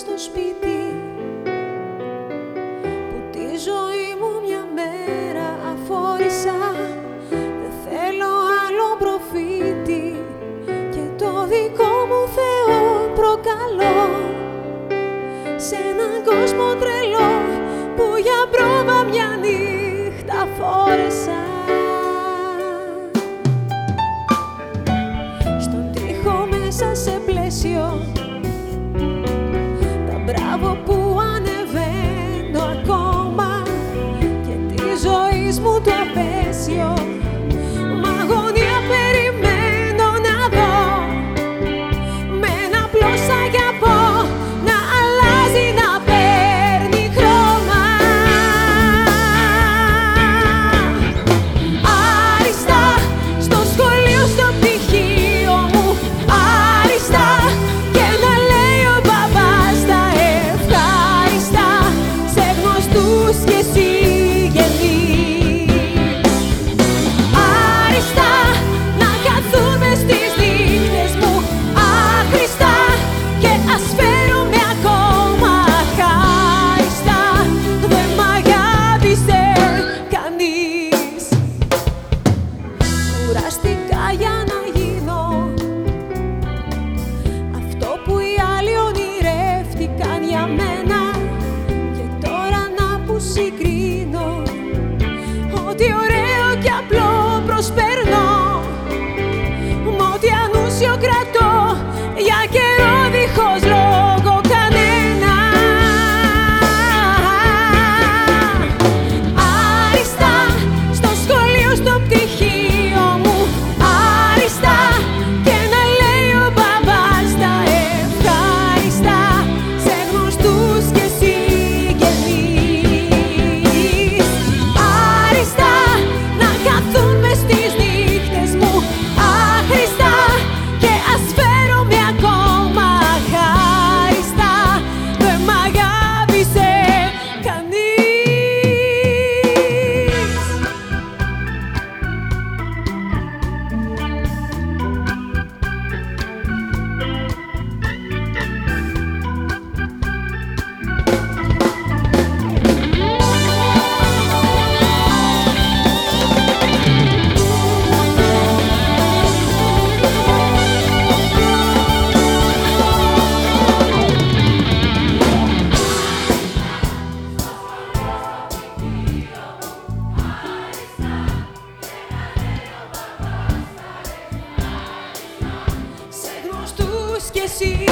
στο σπίτι. Που τη ζωή μου μια μέρα αφόρησα. Δεν θέλω άλλο προφήτη. Και το δικό μου Θεό προκαλώ. Σε έναν κόσμο τρελό που για πρόβα κι εσύ.